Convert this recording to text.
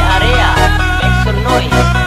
area. Make some noise.